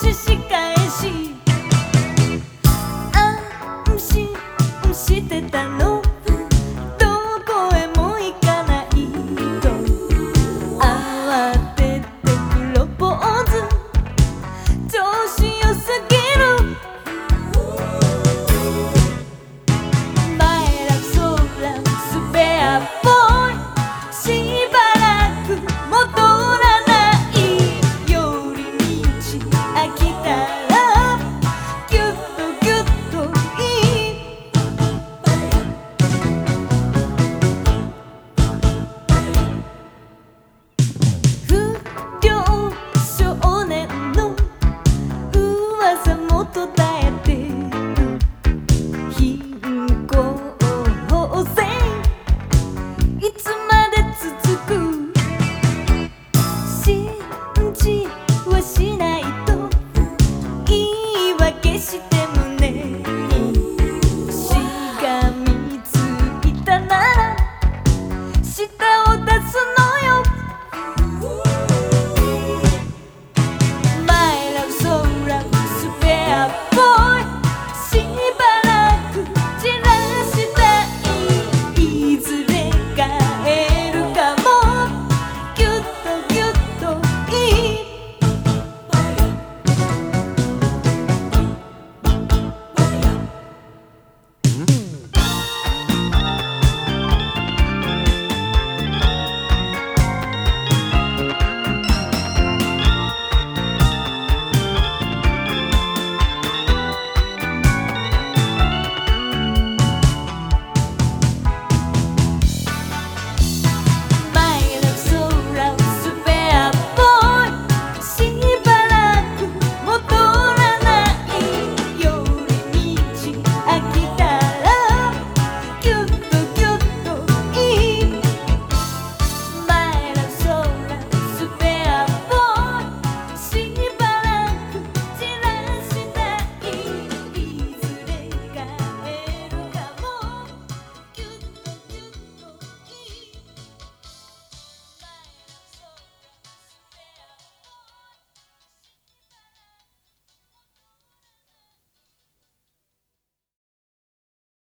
是谁家的 tu tá